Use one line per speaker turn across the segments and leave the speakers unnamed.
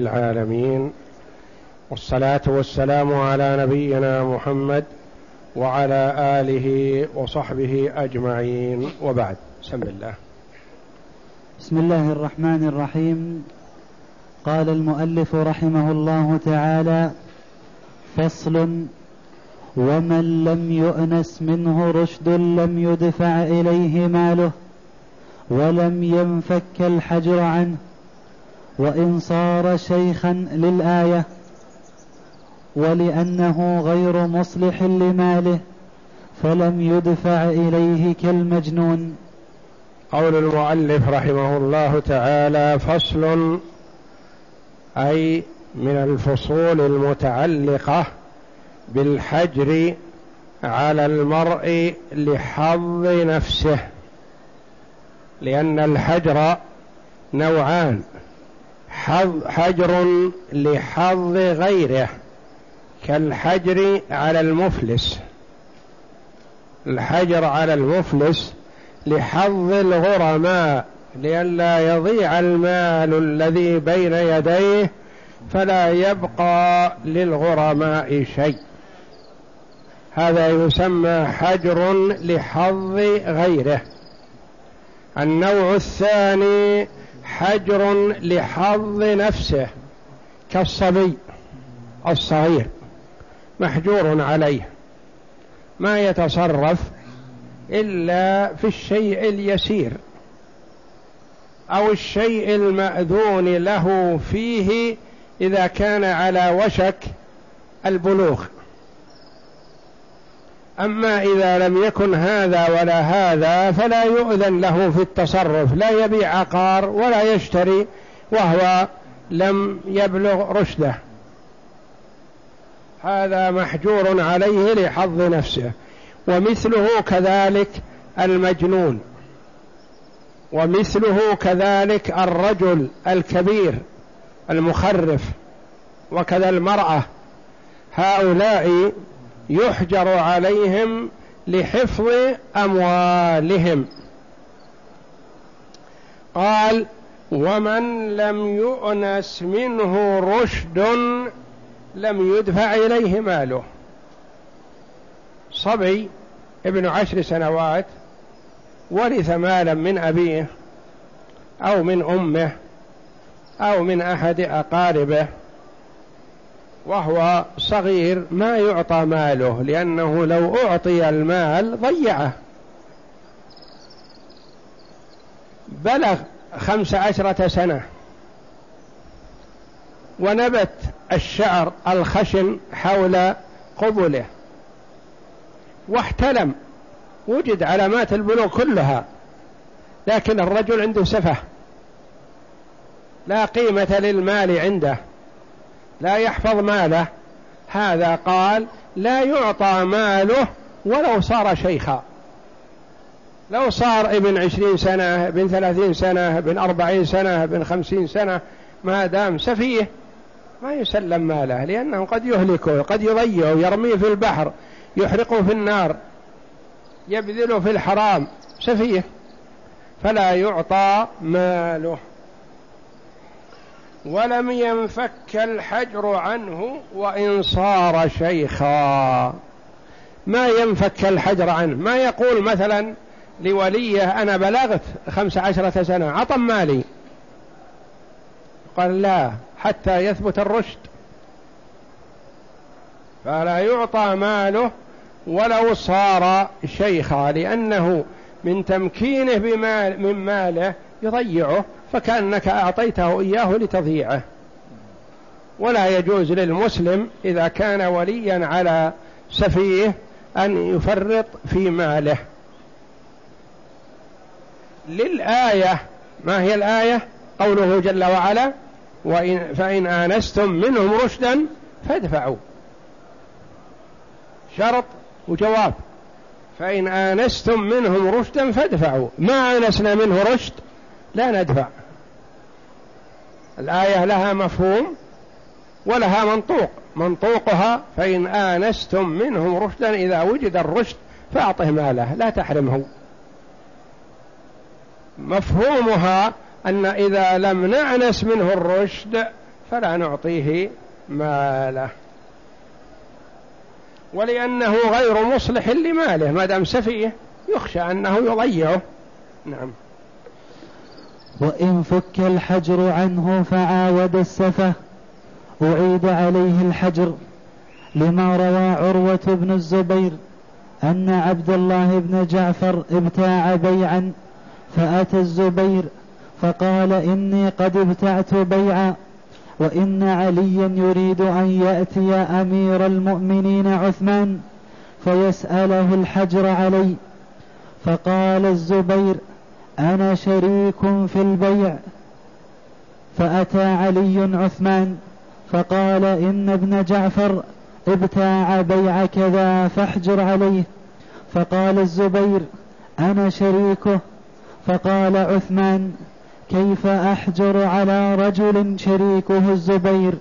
العالمين والصلاة والسلام على نبينا محمد وعلى آله وصحبه أجمعين. وبعد بسم الله.
بسم الله الرحمن الرحيم. قال المؤلف رحمه الله تعالى فصل ومن لم يؤنس منه رشد لم يدفع إليه ماله ولم ينفك الحجر عنه وإن صار شيخا للآية ولأنه غير مصلح لماله فلم يدفع إليه كالمجنون.
قول المؤلف رحمه الله تعالى فصل أي من الفصول المتعلقة بالحجر على المرء لحظ نفسه لأن الحجر نوعان. حجر لحظ غيره كالحجر على المفلس. الحجر على المفلس لحظ الغرماء لئلا يضيع المال الذي بين يديه فلا يبقى للغرماء شيء. هذا يسمى حجر لحظ غيره. النوع الثاني حجر لحظ نفسه كالصبي الصغير محجور عليه. ما يتصرف إلا في الشيء اليسير أو الشيء المأذون له فيه إذا كان على وشك البلوغ. أما إذا لم يكن هذا ولا هذا فلا يؤذن له في التصرف لا يبيع عقار ولا يشتري وهو لم يبلغ رشده. هذا محجور عليه لحظ نفسه ومثله كذلك المجنون ومثله كذلك الرجل الكبير المخرف وكذا المرأة. هؤلاء يحجر عليهم لحفظ أموالهم. قال ومن لم يؤنس منه رشد لم يدفع إليه ماله. صبي ابن عشر سنوات ورث مالا من أبيه أو من أمه أو من أحد أقاربه. وهو صغير ما يعطى ماله لأنه لو أعطي المال ضيعه. بلغ خمس عشرة سنة. ونبت الشعر الخشن حول قبله. واحتلم. وجد علامات البلوغ كلها. لكن الرجل عنده سفه. لا قيمة للمال عنده. لا يحفظ ماله. هذا قال لا يعطى ماله ولو صار شيخا. لو صار ابن عشرين سنة ابن ثلاثين سنة ابن أربعين سنة ابن خمسين سنة ما دام سفيه ما يسلم ماله لأنه قد يهلكه قد يضيعه يرميه في البحر يحرقه في النار يبذله في الحرام. سفيه. فلا يعطى ماله. ولم ينفك الحجر عنه وإن صار شيخا. ما ينفك الحجر عنه؟ ما يقول مثلا لوليه أنا بلغت خمس عشرة سنة عطم مالي. قال لا حتى يثبت الرشد. فلا يعطى ماله ولو صار شيخا لأنه من تمكينه بمال من ماله يضيعه. فكأنك أعطيته إياه لتضييعه. ولا يجوز للمسلم إذا كان وليا على سفيه أن يفرط في ماله. للآية ما هي الآية؟ قوله جل وعلا وإن فإن آنستم منهم رشدا فادفعوا. شرط وجواب. فإن آنستم منهم رشدا فادفعوا. ما آنسنا منه رشد؟ لا ندفع. الآية لها مفهوم ولها منطوق. منطوقها فإن آنستم منهم رشدا إذا وجد الرشد فأعطه ماله لا تحرمه. مفهومها أن إذا لم نعنس منه الرشد فلا نعطيه ماله. ولأنه غير مصلح لماله ما دام سفيه يخشى أنه يضيعه. نعم.
وإن فك الحجر عنه فعاود السفه. أعيد عليه الحجر لما روى عروة بن الزبير أن عبد الله بن جعفر ابتاع بيعا فأتى الزبير فقال إني قد ابتعت بيعا وإن عليا يريد أن يأتي أمير المؤمنين عثمان فيسأله الحجر علي. فقال الزبير أنا شريك في البيع. فأتى علي عثمان فقال إن ابن جعفر ابتاع بيع كذا فاحجر عليه. فقال الزبير أنا شريكه. فقال عثمان كيف أحجر على رجل شريكه الزبير؟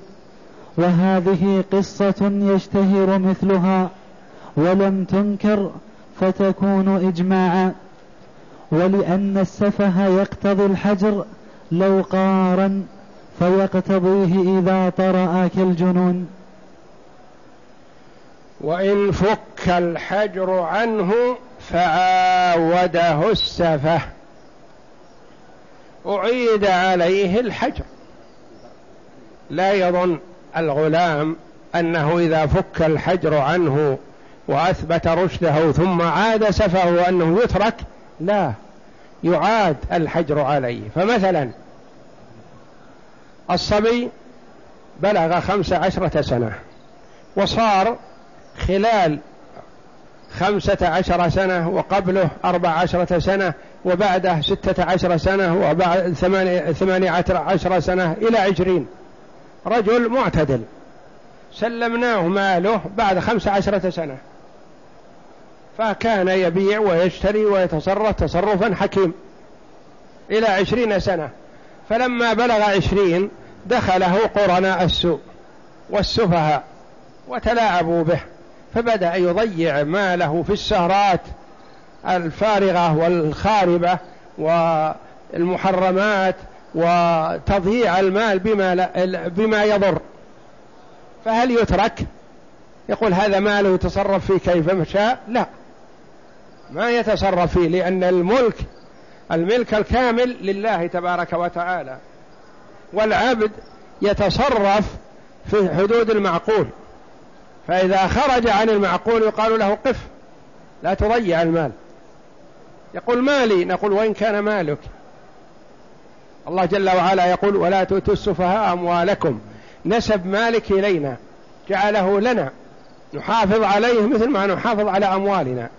وهذه قصة يشتهر مثلها. ولم تنكر فتكون إجماعا. ولأن السفه يقتضي الحجر لو قارن فيقتضيه إذا طرأ كالجنون
وإن فك الحجر عنه فعاوده السفه. أعيد عليه الحجر. لا يظن الغلام أنه إذا فك الحجر عنه وأثبت رشده ثم عاد سفه أنه يترك لا. يعاد الحجر عليه. فمثلا الصبي بلغ خمس عشرة سنة وصار خلال خمسة عشر سنة وقبله أربع عشرة سنة وبعده ستة عشر سنة وبعد ثمانية عشر سنة إلى عشرين. رجل معتدل. سلمناه ماله بعد خمس عشرة سنة. فكان يبيع ويشتري ويتصرف تصرفا حكيم إلى عشرين سنة. فلما بلغ عشرين دخله قرناء السوء والسفهاء وتلاعبوا به فبدأ يضيع ماله في السهرات الفارغة والخاربة والمحرمات وتضييع المال بما, بما يضر. فهل يترك؟ يقول هذا ماله يتصرف فيه كيف شاء؟ لا. ما يتصرف فيه لأن الملك الملك الكامل لله تبارك وتعالى. والعبد يتصرف في حدود المعقول. فإذا خرج عن المعقول يقال له قف لا تضيع المال. يقول مالي نقول وإن كان مالك. الله جل وعلا يقول ولا تؤتوا السفهاء أموالكم. نسب مالك إلينا جعله لنا. نحافظ عليه مثل ما نحافظ على أموالنا.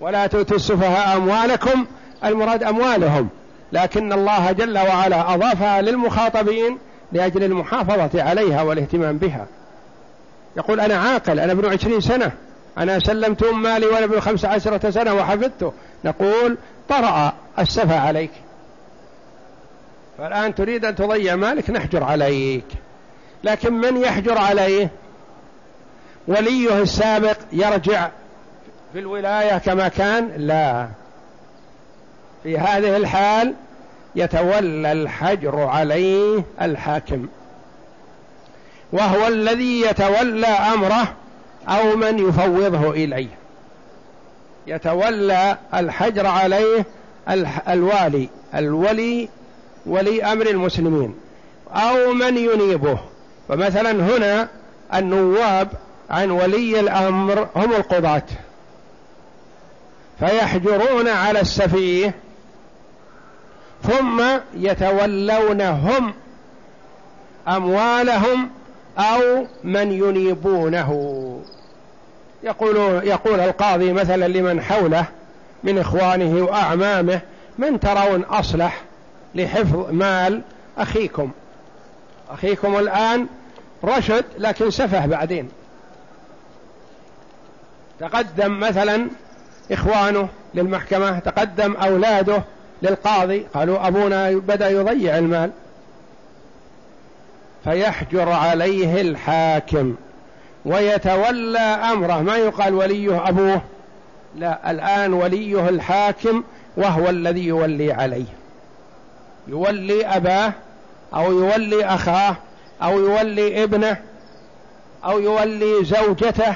ولا تؤتوا السفهاء أموالكم المراد أموالهم. لكن الله جل وعلا أضافها للمخاطبين لأجل المحافظة عليها والاهتمام بها. يقول أنا عاقل أنا ابن عشرين سنة أنا سلمت مالي وأنا ابن خمس عشرة سنة وحفظته. نقول طرأ السفة عليك. فالآن تريد أن تضيع مالك نحجر عليك. لكن من يحجر عليه؟ وليه السابق يرجع في الولاية كما كان؟ لا. في هذه الحال يتولى الحجر عليه الحاكم. وهو الذي يتولى أمره أو من يفوضه إليه. يتولى الحجر عليه الوالي الولي ولي أمر المسلمين أو من ينيبه. فمثلا هنا النواب عن ولي الأمر هم القضاة. فيحجرون على السفيه ثم يتولون هم أموالهم أو من ينيبونه. يقول, يقول القاضي مثلا لمن حوله من إخوانه وأعمامه من ترون أصلح لحفظ مال أخيكم. أخيكم الآن رشد لكن سفه بعدين. تقدم مثلا إخوانه للمحكمة تقدم أولاده للقاضي. قالوا أبونا بدأ يضيع المال. فيحجر عليه الحاكم ويتولى أمره. ما يقال وليه أبوه. لا الآن وليه الحاكم وهو الذي يولي عليه. يولي أباه أو يولي أخاه أو يولي ابنه أو يولي زوجته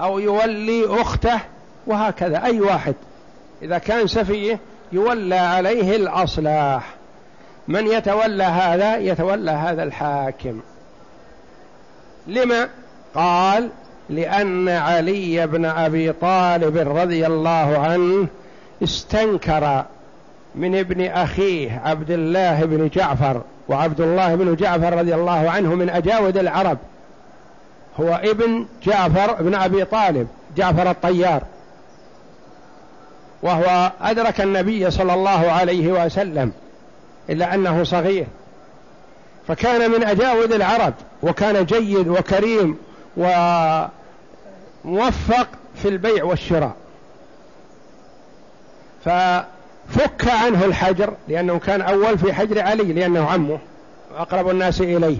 أو يولي أخته. وهكذا. أي واحد إذا كان سفيه يولى عليه الأصلاح. من يتولى هذا؟ يتولى هذا الحاكم. لما؟ قال لأن علي بن أبي طالب رضي الله عنه استنكر من ابن أخيه عبد الله بن جعفر وعبد الله بن جعفر رضي الله عنه من أجاود العرب. هو ابن جعفر بن أبي طالب جعفر الطيار. وهو أدرك النبي صلى الله عليه وسلم إلا أنه صغير. فكان من أجاود العرب وكان جيد وكريم وموفق في البيع والشراء. ففك عنه الحجر لأنه كان أول في حجر علي لأنه عمه وأقرب الناس إليه.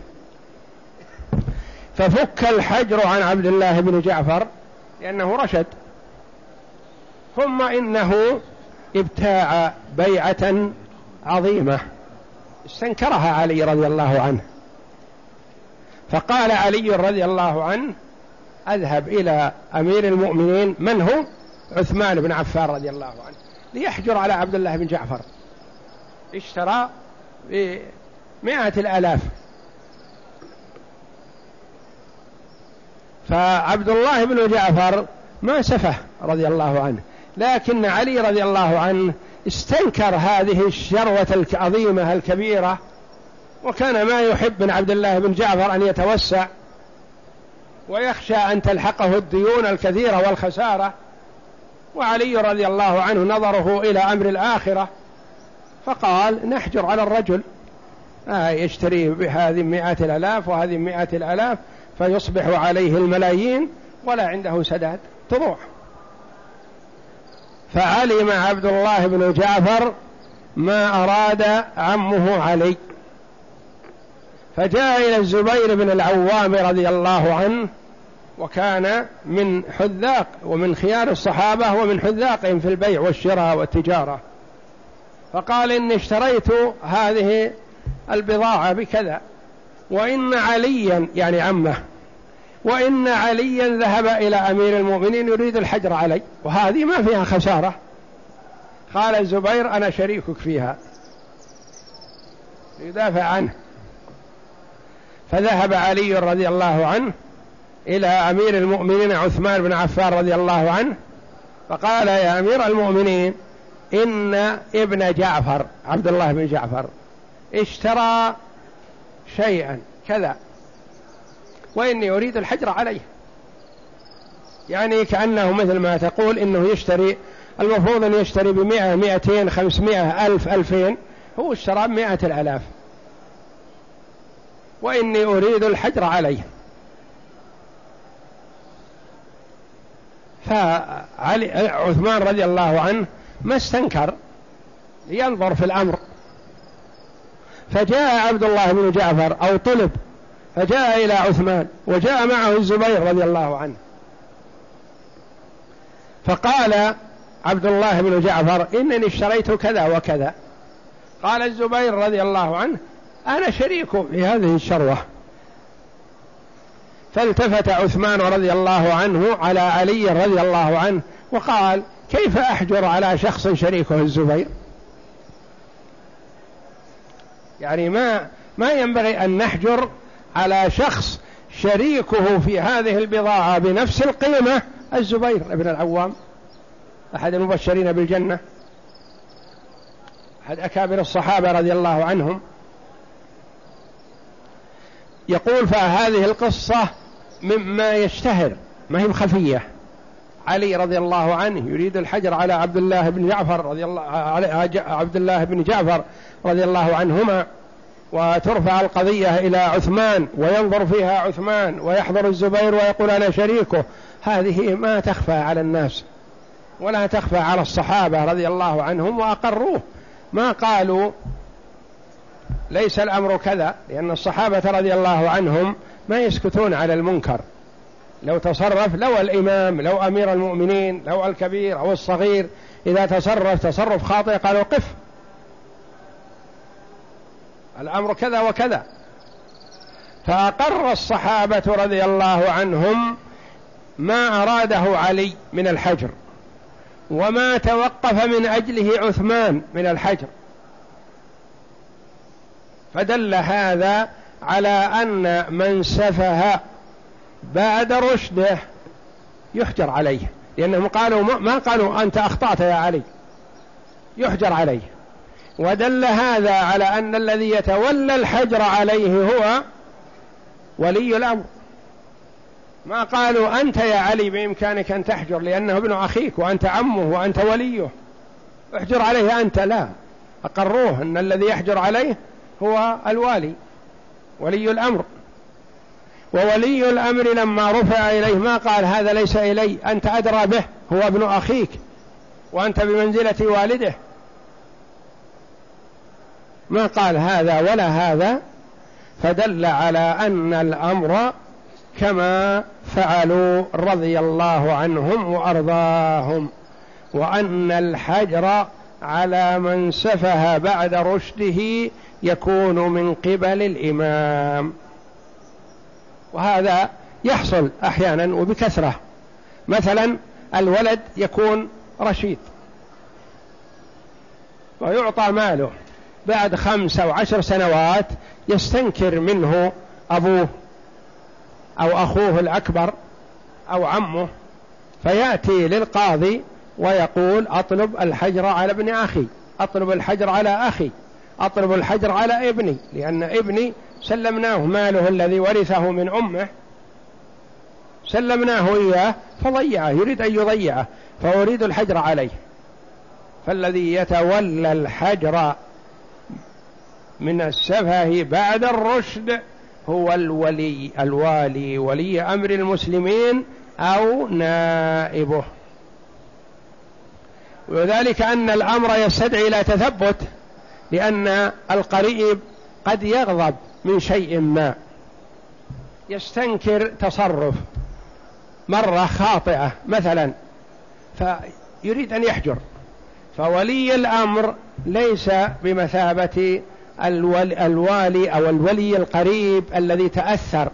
ففك الحجر عن عبد الله بن جعفر لأنه رشد. ثم إنه ابتاع بيعة عظيمة. استنكرها علي رضي الله عنه. فقال علي رضي الله عنه أذهب إلى أمير المؤمنين من هو؟ عثمان بن عفان رضي الله عنه. ليحجر على عبد الله بن جعفر. اشترى بمائة الآلاف. فعبد الله بن جعفر ما سفه رضي الله عنه. لكن علي رضي الله عنه استنكر هذه الشروة العظيمة الكبيرة وكان ما يحب من عبد الله بن جعفر أن يتوسع ويخشى أن تلحقه الديون الكثيرة والخسارة وعلي رضي الله عنه نظره إلى أمر الآخرة فقال نحجر على الرجل. آه يشتري بهذه مئات الألاف وهذه مئات الألاف فيصبح عليه الملايين ولا عنده سداد تروح. فعلم عبد الله بن جعفر ما أراد عمه علي. فجاء إلى الزبير بن العوام رضي الله عنه وكان من حذاق ومن خيار الصحابة ومن حذاقهم في البيع والشراء والتجارة. فقال إني اشتريت هذه البضاعة بكذا وإن عليا يعني عمه وإن عليا ذهب إلى أمير المؤمنين يريد الحجر علي. وهذه ما فيها خسارة. قال الزبير أنا شريكك فيها. يدافع عنه. فذهب علي رضي الله عنه إلى أمير المؤمنين عثمان بن عفان رضي الله عنه. فقال يا أمير المؤمنين إن ابن جعفر عبد الله بن جعفر اشترى شيئا كذا. وإني أريد الحجر عليه. يعني كأنه مثل ما تقول إنه يشتري المفروض أن يشتري بمئة مئتين خمسمائة ألف ألفين. هو اشترى بمئة الألاف. وإني أريد الحجر عليه. فعلي عثمان رضي الله عنه ما استنكر لينظر في الأمر. فجاء عبد الله بن جعفر أو طلب فجاء إلى عثمان وجاء معه الزبير رضي الله عنه. فقال عبد الله بن جعفر إنني اشتريت كذا وكذا. قال الزبير رضي الله عنه أنا شريك في هذه الشروة. فالتفت عثمان رضي الله عنه على علي رضي الله عنه وقال كيف أحجر على شخص شريكه الزبير؟ يعني ما ما ينبغي أن نحجر على شخص شريكه في هذه البضاعة بنفس القيمة الزبير بن العوام أحد المبشرين بالجنة أحد أكابر الصحابة رضي الله عنهم. يقول فهذه القصة مما يشتهر ما هي خفية علي رضي الله عنه يريد الحجر على عبد الله بن جعفر رضي الله على عبد الله بن جعفر رضي الله عنهما. وترفع القضية إلى عثمان وينظر فيها عثمان ويحضر الزبير ويقول أنا شريكه. هذه ما تخفى على الناس ولا تخفى على الصحابة رضي الله عنهم وأقروه. ما قالوا ليس الأمر كذا لأن الصحابة رضي الله عنهم ما يسكتون على المنكر. لو تصرف لو الإمام لو أمير المؤمنين لو الكبير أو الصغير إذا تصرف تصرف خاطئ قالوا قف. الأمر كذا وكذا. فأقر الصحابة رضي الله عنهم ما أراده علي من الحجر وما توقف من أجله عثمان من الحجر. فدل هذا على أن من سفه بعد رشده يحجر عليه لأنهم قالوا ما قالوا أنت أخطأت يا علي يحجر عليه. ودل هذا على أن الذي يتولى الحجر عليه هو ولي الأمر. ما قالوا أنت يا علي بإمكانك أن تحجر لأنه ابن أخيك وأنت عمه وأنت وليه. احجر عليه أنت. لا أقروه أن الذي يحجر عليه هو الوالي ولي الأمر. وولي الأمر لما رفع إليه ما قال هذا ليس إلي أنت أدرى به هو ابن أخيك وأنت بمنزلة والده. ما قال هذا ولا هذا فدل على أن الأمر كما فعلوا رضي الله عنهم وأرضاهم وأن الحجر على من سفه بعد رشده يكون من قبل الإمام. وهذا يحصل أحيانا وبكثرة. مثلا الولد يكون رشيد ويعطى ماله. بعد خمس أو عشر سنوات يستنكر منه أبوه أو أخوه الأكبر أو عمه فيأتي للقاضي ويقول أطلب الحجر على ابن أخي أطلب الحجر على أخي أطلب الحجر على ابني لأن ابني سلمناه ماله الذي ورثه من أمه سلمناه إياه فضيعه يريد أن يضيعه فأريد الحجر عليه. فالذي يتولى الحجر من السفه بعد الرشد هو الولي الوالي ولي أمر المسلمين أو نائبه. وذلك أن الأمر يستدعي إلى تثبت لأن القريب قد يغضب من شيء ما يستنكر تصرف مرة خاطئة مثلا فيريد أن يحجر. فولي الأمر ليس بمثابة الوالي أو الولي القريب الذي تأثر.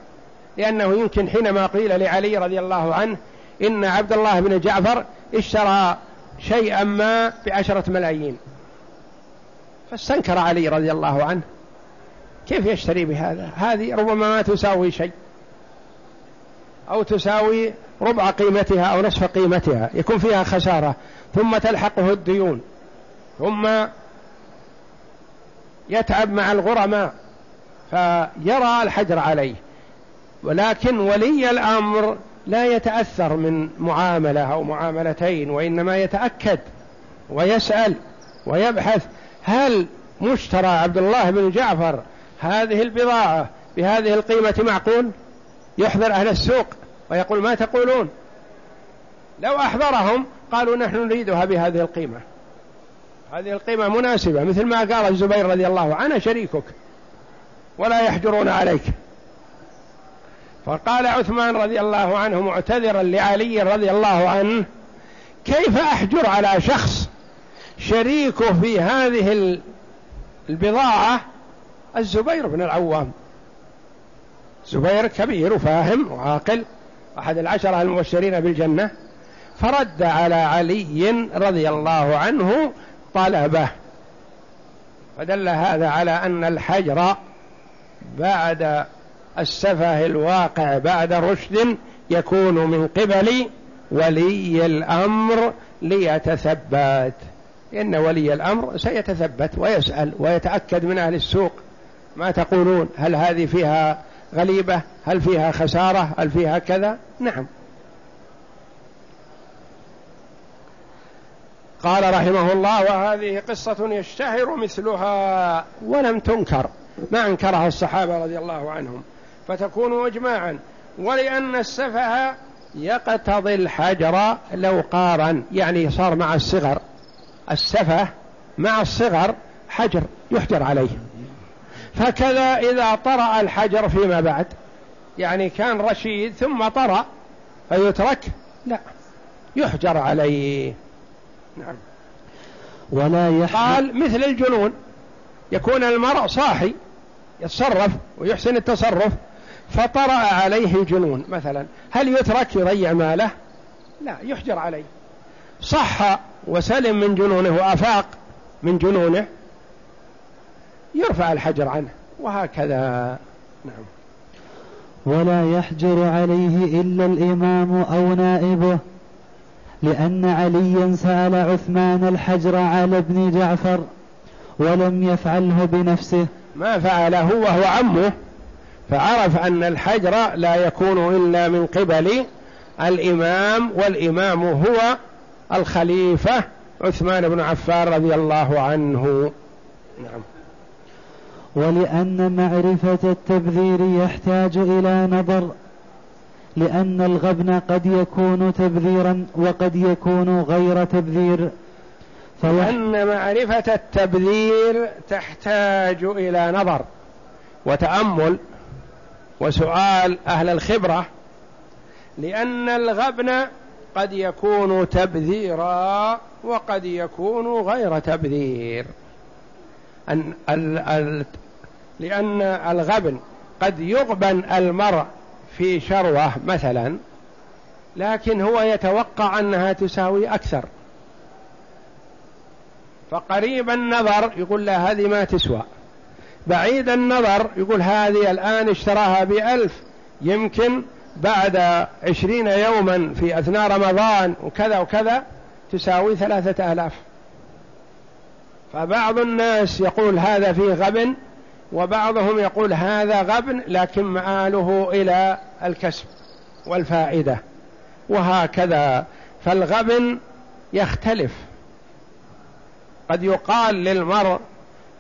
لأنه يمكن حينما قيل لعلي رضي الله عنه إن عبد الله بن جعفر اشترى شيئا ما بعشرة ملايين. فاستنكر علي رضي الله عنه. كيف يشتري بهذا؟ هذه ربما ما تساوي شيء. أو تساوي ربع قيمتها أو نصف قيمتها. يكون فيها خسارة. ثم تلحقه الديون. ثم يتعب مع الغرماء فيرى الحجر عليه. ولكن ولي الأمر لا يتأثر من معاملة أو معاملتين وإنما يتأكد ويسأل ويبحث. هل مشترى عبد الله بن جعفر هذه البضاعة بهذه القيمة معقول؟ يحضر أهل السوق ويقول ما تقولون؟ لو أحضرهم قالوا نحن نريدها بهذه القيمة. هذه القيمة مناسبة مثل ما قال الزبير رضي الله عنه شريكك ولا يحجرون عليك. فقال عثمان رضي الله عنه معتذرا لعلي رضي الله عنه كيف أحجر على شخص شريكه في هذه البضاعة؟ الزبير بن العوام. زبير كبير وفاهم وعاقل أحد العشرة المبشرين بالجنة. فرد على علي رضي الله عنه طلبه. فدل هذا على أن الحجر بعد السفه الواقع بعد رشد يكون من قبل ولي الأمر ليتثبت. إن ولي الأمر سيتثبت ويسأل ويتأكد من أهل السوق. ما تقولون؟ هل هذه فيها غليبة؟ هل فيها خسارة؟ هل فيها كذا؟ نعم. قال رحمه الله وهذه قصة يشتهر مثلها ولم تنكر ما أنكرها الصحابة رضي الله عنهم فتكون إجماعا. ولأن السفه يقتضي الحجر لو قارن يعني صار مع الصغر. السفه مع الصغر حجر يحجر عليه. فكذا إذا طرأ الحجر فيما بعد يعني كان رشيد ثم طرأ فيترك؟ لا يحجر عليه. نعم. ولا يحمل قال مثل الجنون يكون المرء صاحي يتصرف ويحسن التصرف فطرأ عليه جنون مثلا هل يترك يضيع ماله؟ لا يحجر عليه. صح وسلم من جنونه وأفاق من جنونه يرفع الحجر عنه وهكذا. نعم.
ولا يحجر عليه إلا الإمام أو نائبه. لأن عليا سأل عثمان الحجر على ابن جعفر ولم يفعله بنفسه.
ما فعله وهو عمه. فعرف أن الحجر لا يكون إلا من قبل الإمام والإمام هو الخليفة عثمان بن عفان رضي الله عنه. نعم.
ولأن معرفة التبذير يحتاج إلى نظر. لأن الغبن قد يكون تبذيرا وقد يكون غير تبذير.
فلأن معرفة التبذير تحتاج إلى نظر وتأمل وسؤال أهل الخبرة. لأن الغبن قد يكون تبذيرا وقد يكون غير تبذير. أن ال ال لأن الغبن قد يغبن المرء في شروة مثلا لكن هو يتوقع أنها تساوي أكثر. فقريب النظر يقول لا هذه ما تسوى. بعيد النظر يقول هذه الآن اشتراها بألف يمكن بعد عشرين يوما في أثناء رمضان وكذا وكذا تساوي ثلاثة آلاف. فبعض الناس يقول هذا فيه غبن وبعضهم يقول هذا غبن لكن مآله إلى الكسب والفائدة وهكذا. فالغبن يختلف. قد يقال للمرء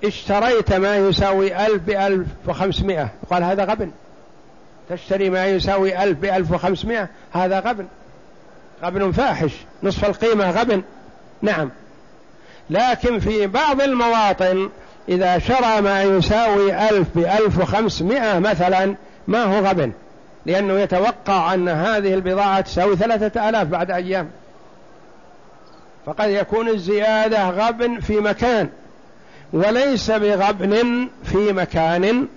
اشتريت ما يساوي ألف بألف وخمسمائة. يقال هذا غبن. تشتري ما يساوي ألف بألف وخمسمائة هذا غبن. غبن فاحش. نصف القيمة غبن. نعم. لكن في بعض المواطن إذا شرى ما يساوي ألف بألف وخمسمائة مثلا ما هو غبن؟ لأنه يتوقع أن هذه البضاعة تساوي ثلاثة آلاف بعد أيام. فقد يكون الزيادة غبن في مكان وليس بغبن في مكان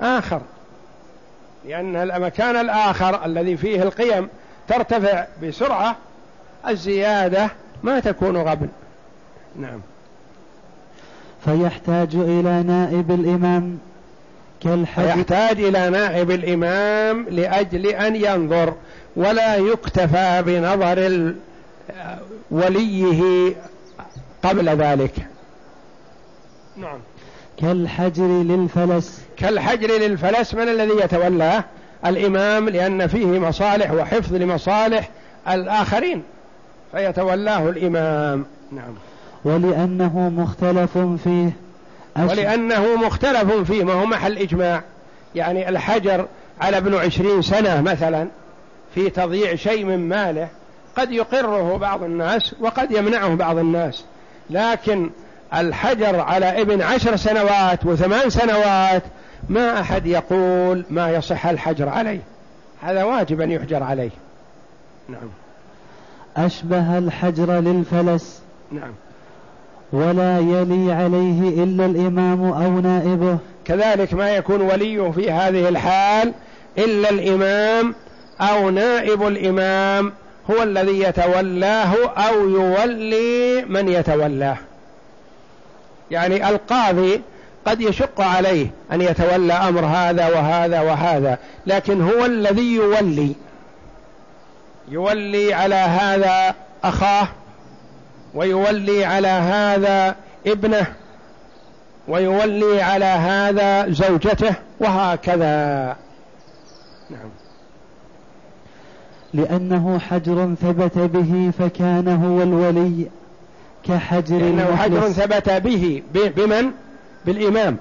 آخر. لأن المكان الآخر الذي فيه القيم ترتفع بسرعة الزيادة ما تكون غبن. نعم.
فيحتاج إلى نائب الإمام.
كالحديث يحتاج إلى نائب الإمام لأجل أن ينظر ولا يكتفى بنظر وليه قبل ذلك.
نعم. كالحجر للفلس.
كالحجر للفلس من الذي يتولاه الإمام لأن فيه مصالح وحفظ لمصالح الآخرين فيتولاه الإمام. نعم.
ولأنه مختلف فيه.
ولأنه مختلف فيه ما هو محل إجماع. يعني الحجر على ابن عشرين سنة مثلا في تضييع شيء من ماله قد يقره بعض الناس وقد يمنعه بعض الناس. لكن الحجر على ابن عشر سنوات وثمان سنوات ما أحد يقول ما يصح الحجر عليه. هذا واجب أن يحجر عليه. نعم.
أشبه الحجر للفلس.
نعم.
ولا يلي عليه إلا الإمام أو نائبه.
كذلك ما يكون وليه في هذه الحال إلا الإمام أو نائب الإمام هو الذي يتولاه أو يولي من يتولاه. يعني القاضي قد يشق عليه أن يتولى أمر هذا وهذا وهذا لكن هو الذي يولي. يولي على هذا أخاه ويولي على هذا ابنه ويولي على هذا زوجته وهكذا. نعم.
لأنه حجر ثبت به فكان هو الولي كحجر
لأنه حجر ثبت به بمن؟ بالإمام.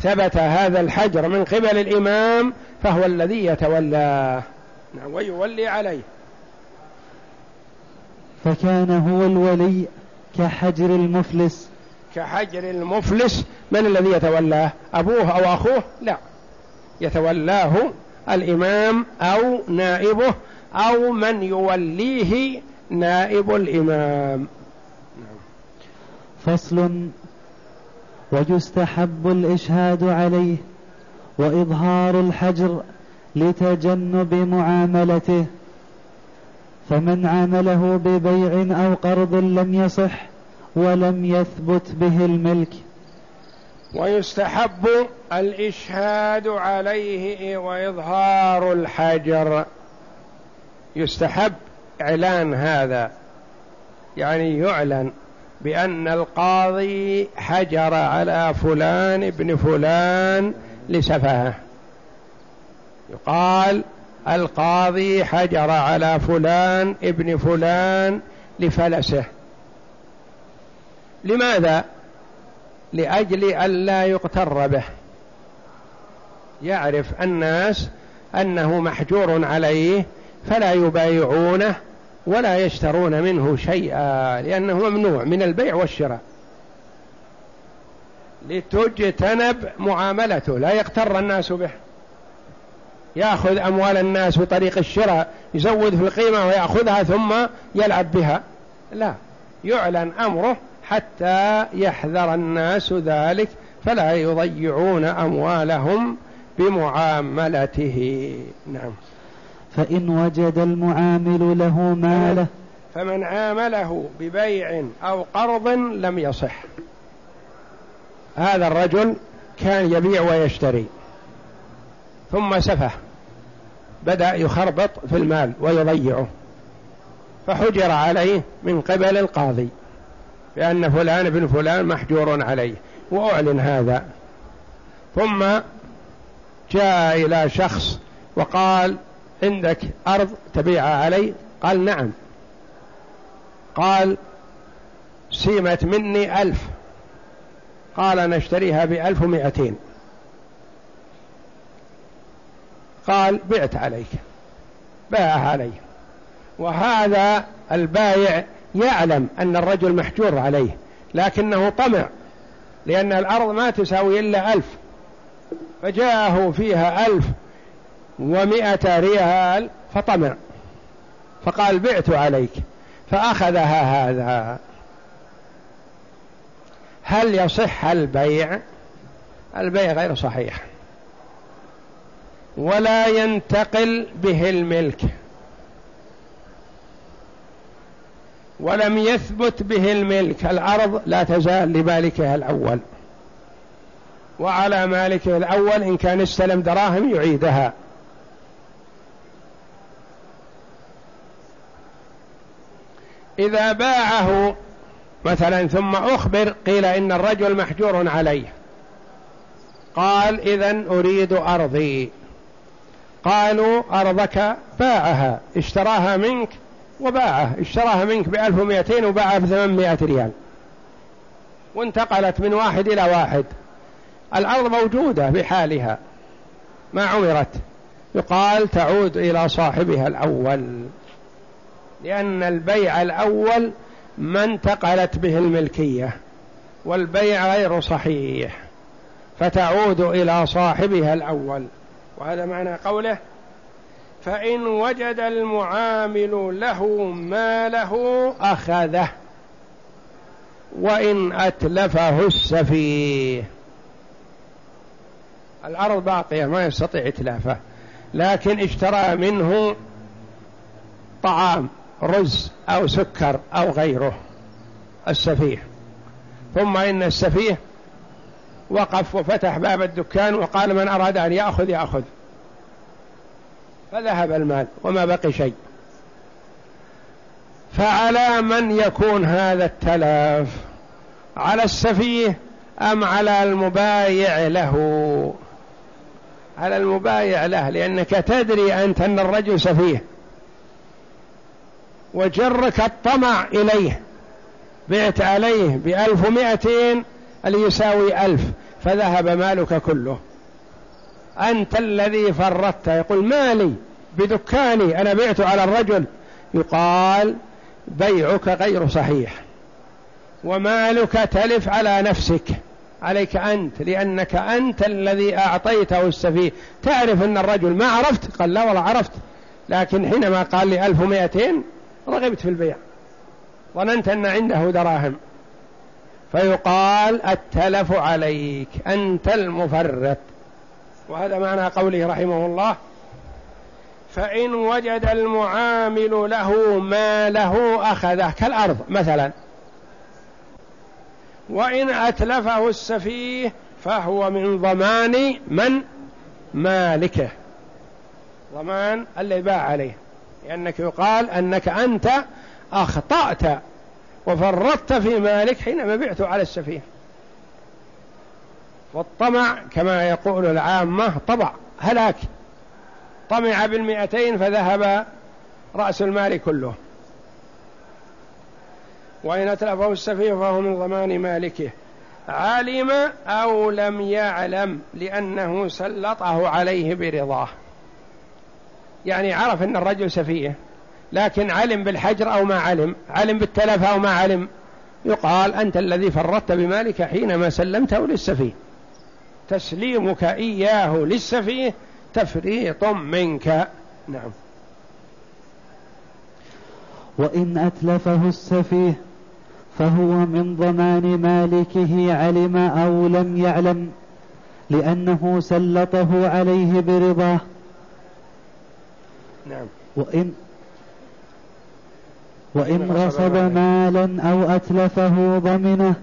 ثبت هذا الحجر من قبل الإمام فهو الذي يتولاه. نعم ويولي عليه.
فكان هو الولي كحجر المفلس.
كحجر المفلس من الذي يتولاه؟ أبوه أو أخوه؟ لا. يتولاه الإمام أو نائبه أو من يوليه نائب الإمام.
فصل ويستحب الإشهاد عليه وإظهار الحجر لتجنب معاملته. فمن عامله ببيع أو قرض لم يصح ولم يثبت به الملك.
ويستحب الإشهاد عليه وإظهار الحجر. يستحب إعلان هذا يعني يعلن بأن القاضي حجر على فلان ابن فلان لسفهة. يقال القاضي حجر على فلان ابن فلان لفلسه. لماذا؟ لأجل ألا يقتر به. يعرف الناس أنه محجور عليه فلا يبايعونه ولا يشترون منه شيئا لأنه ممنوع من البيع والشراء. لتجتنب معاملته لا يغتر الناس به. يأخذ أموال الناس بطريق الشراء يزود في القيمة ويأخذها ثم يلعب بها. لا يعلن أمره حتى يحذر الناس ذلك فلا يضيعون أموالهم بمعاملته. نعم.
فإن وجد المعامل له ماله.
فمن عامله ببيع أو قرض لم يصح. هذا الرجل كان يبيع ويشتري. ثم سفه. بدأ يخربط في المال ويضيعه. فحجر عليه من قبل القاضي بأن فلان بن فلان محجور عليه وأعلن هذا. ثم جاء إلى شخص وقال عندك أرض تبيعها علي؟ قال نعم. قال سيمت مني ألف. قال نشتريها بألف ومائتين قال بعت عليك باعها علي وهذا البايع يعلم أن الرجل محجور عليه لكنه طمع لأن الأرض ما تساوي إلا ألف. فجاءه فيها ألف ومائة ريال فطمع. فقال بعت عليك فأخذها هذا. هل يصح البيع؟ البيع غير صحيح. ولا ينتقل به الملك. ولم يثبت به الملك. الأرض لا تزال لمالكها الأول. وعلى مالكه الأول إن كان استلم دراهم يعيدها. إذا باعه مثلا ثم أخبر قيل إن الرجل محجور عليه. قال إذا أريد أرضي. قالوا أرضك باعها اشتراها منك وباعه اشتراها منك بألف ومئتين وباعها بثمانمائة ريال. وانتقلت من واحد إلى واحد. الأرض موجودة بحالها. ما عمرت. يقال تعود إلى صاحبها الأول. لأن البيع الأول ما انتقلت به الملكية والبيع غير صحيح. فتعود إلى صاحبها الأول. وهذا معنى قوله فإن وجد المعامل له ماله أخذه وإن أتلفه السفيه. الأرض باقية ما يستطيع إتلافه لكن اشترى منه طعام رز أو سكر أو غيره السفيه. ثم إن السفيه وقف وفتح باب الدكان وقال من أراد أن يأخذ يأخذ. فذهب المال وما بقي شيء. فعلى من يكون هذا التلف على السفيه أم على المبايع له؟ على المبايع له لأنك تدري أنت أن الرجل سفيه. وجرك الطمع إليه. بعت عليه بألف ومائتين اللي يساوي ألف. فذهب مالك كله. أنت الذي فرطت. يقول مالي بدكاني أنا بعت على الرجل. يقال بيعك غير صحيح. ومالك تلف على نفسك. عليك أنت لأنك أنت الذي أعطيته السفيه. تعرف أن الرجل ما عرفت؟ قال لا والله عرفت. لكن حينما قال لي ألف ومائتين رغبت في البيع. ظننت أن عنده دراهم. فيقال التلف عليك أنت المفرط. وهذا معنى قوله رحمه الله فإن وجد المعامل له ما له أخذه كالأرض مثلا. وإن أتلفه السفيه فهو من ضمان من؟ مالكه. ضمان اللي باع عليه. لأنك يقال أنك أنت أخطأت وفرطت في مالك حينما بعته على السفيه والطمع كما يقول العامة طبع هلاك. طمع بالمئتين فذهب رأس المال كله. وإن أتلفه السفيه فهو من ضمان مالكه. علم أو لم يعلم لأنه سلطه عليه برضاه. يعني عرف أن الرجل سفيه. لكن علم بالحجر أو ما علم علم بالتلف أو ما علم. يقال أنت الذي فرطت بمالك حينما سلمته للسفيه. تسليمك إياه للسفيه تفريط منك. نعم.
وإن أتلفه السفيه فهو من ضمان مالكه علم أو لم يعلم لأنه سلطه عليه برضاه.
نعم.
وإن وإن غصب مالا أو أتلفه ضمنه